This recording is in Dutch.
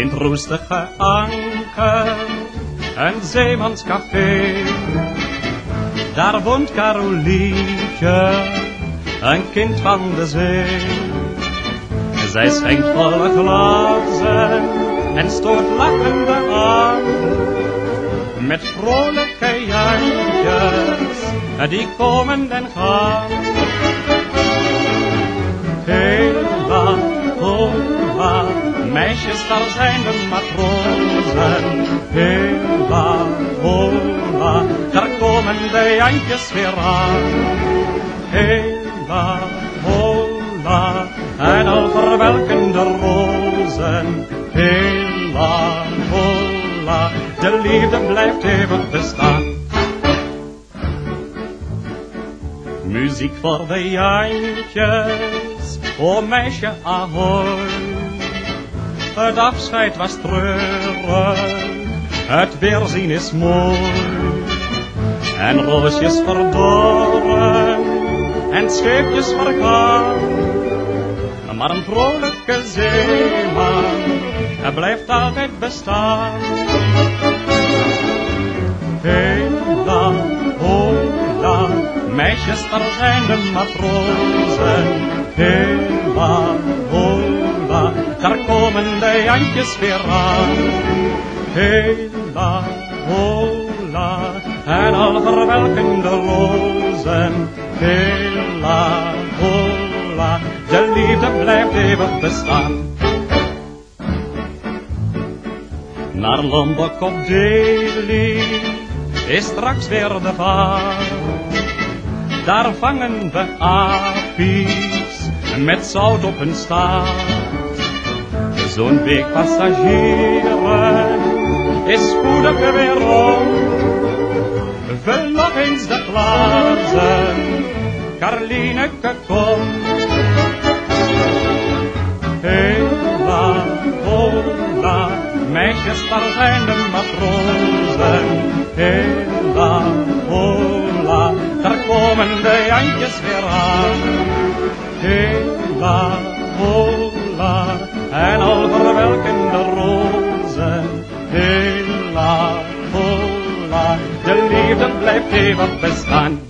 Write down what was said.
In het roestige anker, een zeemanscafé. Daar woont Carolietje, een kind van de zee. Zij schenkt volle glazen en stoort lachende aan. Met vrolijke jantjes, die komen en gaan. Meisjes, daar zijn de matrozen. Hela, hola, daar komen de jantjes weer aan. Hela, hola, en al verwelken de rozen. Hela, hola, de liefde blijft eeuwig bestaan. Muziek voor de jantjes, o meisje ahoy. Het afscheid was treurig, het weerzien is mooi. En roosjes verdorren, en scheepjes vergaan. Maar een vrolijke zeeman, hij blijft altijd bestaan. Hela, hola, meisjes, daar zijn de matrozen. Hela, hola, daar komen de jantjes weer aan. Hela, hola, en al verwelken de rozen. Hela, hola, de liefde blijft eeuwig bestaan. Naar Lombok op Delhi is straks weer de vaart. Daar vangen we apies met zout op hun staart. Zo'n week passagieren is spoedig weer rond. Vul nog eens de glazen, Karlineke komt. Hela, hola, meisjes, daar zijn de matrozen. Hela, hola, daar komen de jantjes weer aan. Hela, hola, en al verwelken de rozen. Hela, hola, de liefde blijft eeuwig bestaan.